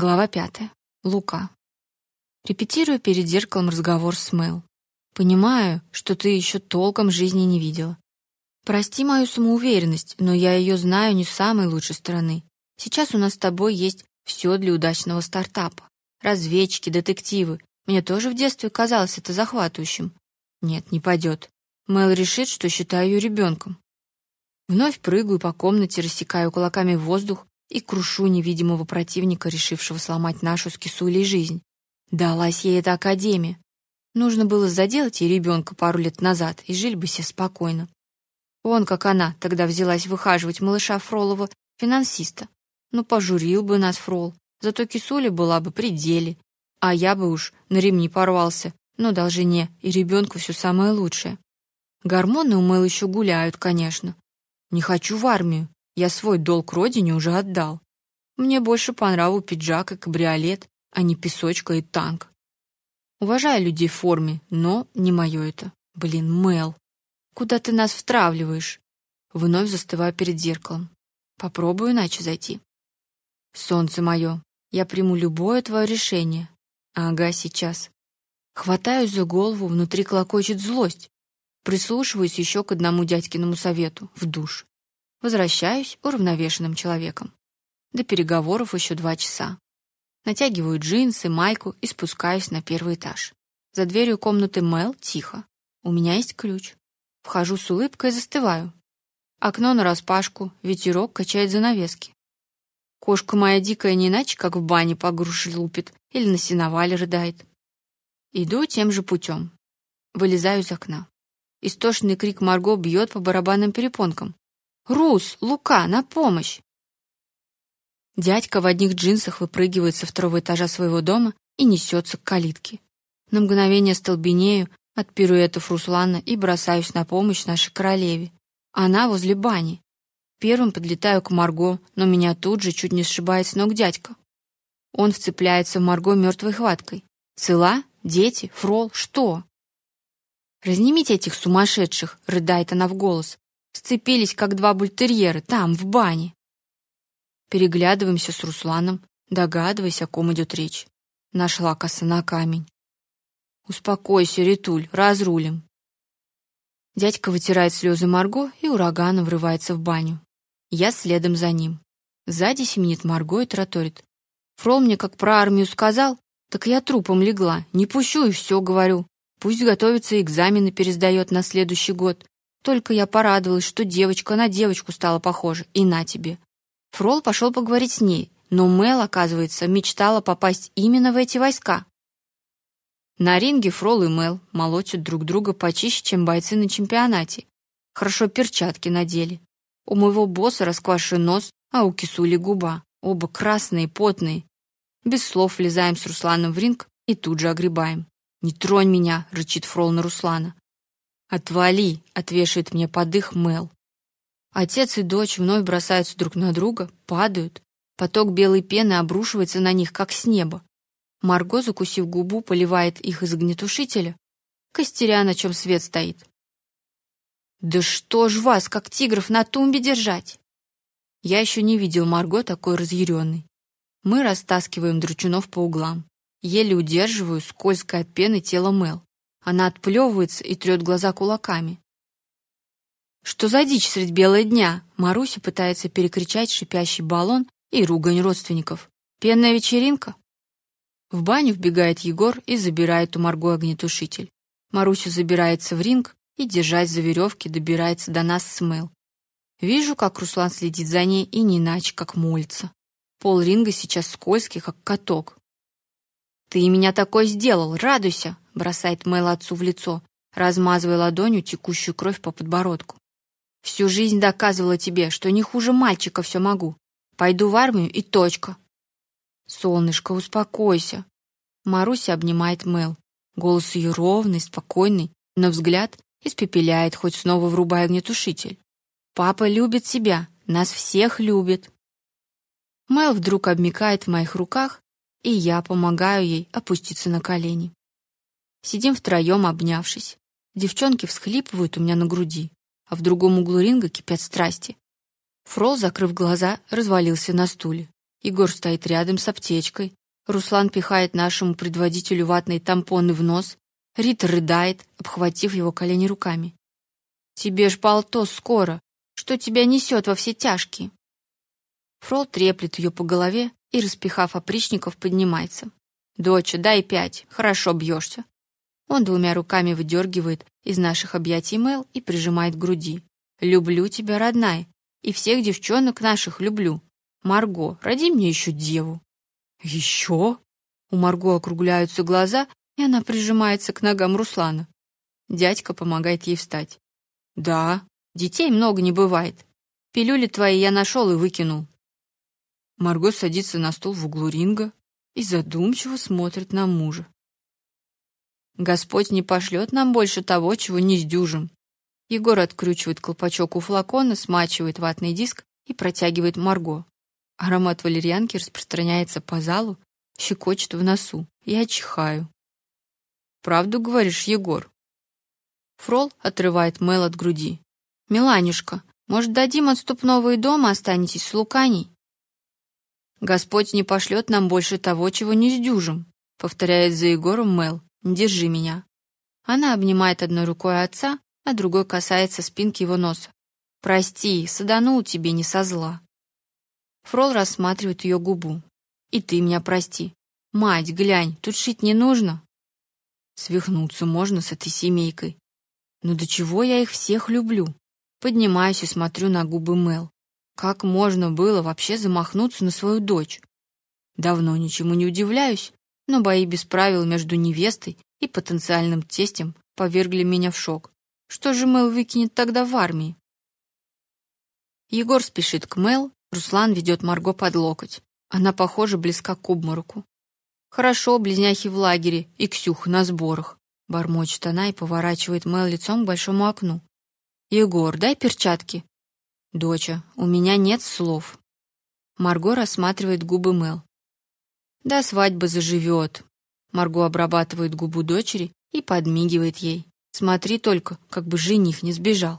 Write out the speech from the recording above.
Глава пятая. Лука. Репетирую перед зеркалом разговор с Мэл. Понимаю, что ты еще толком жизни не видела. Прости мою самоуверенность, но я ее знаю не с самой лучшей стороны. Сейчас у нас с тобой есть все для удачного стартапа. Разведчики, детективы. Мне тоже в детстве казалось это захватывающим. Нет, не пойдет. Мэл решит, что считаю ее ребенком. Вновь прыгаю по комнате, рассекаю кулаками воздух, и крушу невидимого противника, решившего сломать нашу с Кисулей жизнь. Далась ей эта академия. Нужно было заделать ей ребенка пару лет назад, и жили бы все спокойно. Он, как она, тогда взялась выхаживать малыша Фролова, финансиста. Ну, пожурил бы нас Фрол, зато Кисуля была бы при деле. А я бы уж на ремни порвался, но дал жене и ребенку все самое лучшее. Гормоны у Мэл еще гуляют, конечно. Не хочу в армию, я свой долг родине уже отдал. Мне больше по нраву пиджак и кабриолет, а не песочка и танк. Уважаю людей в форме, но не мое это. Блин, Мел, куда ты нас втравливаешь? Вновь застываю перед зеркалом. Попробую иначе зайти. Солнце мое, я приму любое твое решение. Ага, сейчас. Хватаюсь за голову, внутри клокочет злость. Прислушиваюсь еще к одному дядькиному совету в душ. Возвращаюсь уравновешенным человеком. До переговоров еще два часа. Натягиваю джинсы, майку и спускаюсь на первый этаж. За дверью комнаты Мэл тихо. У меня есть ключ. Вхожу с улыбкой и застываю. Окно нараспашку, ветерок качает занавески. Кошка моя дикая не иначе, как в бане по груши лупит или на сеновале рыдает. Иду тем же путем. Вылезаю из окна. Истошный крик Марго бьет по барабанным перепонкам. Рус, Лука, на помощь!» Дядька в одних джинсах выпрыгивает со второго этажа своего дома и несется к калитке. На мгновение столбенею от пируэтов Руслана и бросаюсь на помощь нашей королеве. Она возле бани. Первым подлетаю к Марго, но меня тут же чуть не сшибает с ног дядька. Он вцепляется в Марго мертвой хваткой. «Цела? Дети? Фрол? Что?» «Разнимите этих сумасшедших!» — рыдает она в голос сцепились, как два бультерьера, там, в бане. Переглядываемся с Русланом, догадываясь, о ком идет речь. Нашла коса на камень. Успокойся, Ритуль, разрулим. Дядька вытирает слезы Марго и ураганом врывается в баню. Я следом за ним. Сзади семенит Марго и тараторит. Фрол мне как про армию сказал, так я трупом легла. Не пущу и все, говорю. Пусть готовится, экзамены пересдает на следующий год. Только я порадовалась, что девочка на девочку стала похожа, и на тебе. Фрол пошел поговорить с ней, но Мел, оказывается, мечтала попасть именно в эти войска. На ринге Фрол и Мел молотят друг друга почище, чем бойцы на чемпионате. Хорошо перчатки надели. У моего босса расквашен нос, а у Кисули губа. Оба красные, потные. Без слов влезаем с Русланом в ринг и тут же огребаем. «Не тронь меня!» — рычит Фрол на Руслана. «Отвали!» — отвешивает мне подых Мел. Отец и дочь вновь бросаются друг на друга, падают. Поток белой пены обрушивается на них, как с неба. Марго, закусив губу, поливает их из огнетушителя. Костеря, на чем свет стоит. «Да что ж вас, как тигров, на тумбе держать?» Я еще не видел Марго такой разъяренной. Мы растаскиваем дручунов по углам. Еле удерживаю скользкое от пены тело Мел. Она отплевывается и трет глаза кулаками. Что за дичь средь бела дня? Маруся пытается перекричать шипящий баллон и ругань родственников. Пенная вечеринка? В баню вбегает Егор и забирает у Марго огнетушитель. Маруся забирается в ринг и, держась за веревки, добирается до нас с Мэл. Вижу, как Руслан следит за ней и не иначе, как молится. Пол ринга сейчас скользкий, как каток. «Ты меня такой сделал, радуйся!» бросает Мэл отцу в лицо, размазывая ладонью текущую кровь по подбородку. Всю жизнь доказывала тебе, что не хуже мальчика все могу. Пойду в армию и точка. Солнышко, успокойся. Маруся обнимает Мэл. Голос ее ровный, спокойный, но взгляд испепеляет, хоть снова врубая огнетушитель. Папа любит себя, нас всех любит. Мэл вдруг обмикает в моих руках, и я помогаю ей опуститься на колени. Сидим втроем, обнявшись. Девчонки всхлипывают у меня на груди, а в другом углу ринга кипят страсти. Фрол, закрыв глаза, развалился на стуле. Егор стоит рядом с аптечкой. Руслан пихает нашему предводителю ватные тампоны в нос. Рита рыдает, обхватив его колени руками. «Тебе ж полтос скоро! Что тебя несет во все тяжкие?» Фрол треплет ее по голове и, распихав опричников, поднимается. «Доча, дай пять, хорошо бьешься». Он двумя руками выдергивает из наших объятий Мэл и прижимает к груди. «Люблю тебя, родная, и всех девчонок наших люблю. Марго, роди мне еще деву». «Еще?» У Марго округляются глаза, и она прижимается к ногам Руслана. Дядька помогает ей встать. «Да, детей много не бывает. Пилюли твои я нашел и выкинул». Марго садится на стул в углу ринга и задумчиво смотрит на мужа. Господь не пошлет нам больше того, чего не сдюжим. Егор откручивает колпачок у флакона, смачивает ватный диск и протягивает Марго. Аромат валерьянки распространяется по залу, щекочет в носу. Я чихаю. «Правду говоришь, Егор?» Фрол отрывает Мел от груди. «Миланюшка, может, дадим отступного и дома останетесь с Луканей?» Господь не пошлет нам больше того, чего не сдюжим, повторяет за Егором Мел. Держи меня. Она обнимает одной рукой отца, а другой касается спинки его носа. Прости, саданул тебе не со зла. Фрол рассматривает ее губу. И ты меня прости. Мать, глянь, тут шить не нужно. Свихнуться можно с этой семейкой. Но до чего я их всех люблю? Поднимаюсь и смотрю на губы Мел. Как можно было вообще замахнуться на свою дочь? Давно ничему не удивляюсь, но бои без правил между невестой и потенциальным тестем повергли меня в шок. Что же Мэл выкинет тогда в армии? Егор спешит к Мэл, Руслан ведет Марго под локоть. Она, похоже, близка к обмороку. Хорошо, близняхи в лагере и Ксюха на сборах. Бормочет она и поворачивает Мэл лицом к большому окну. Егор, дай перчатки. Доча, у меня нет слов. Марго рассматривает губы Мел. Да свадьба заживет. Марго обрабатывает губу дочери и подмигивает ей. Смотри только, как бы жених не сбежал.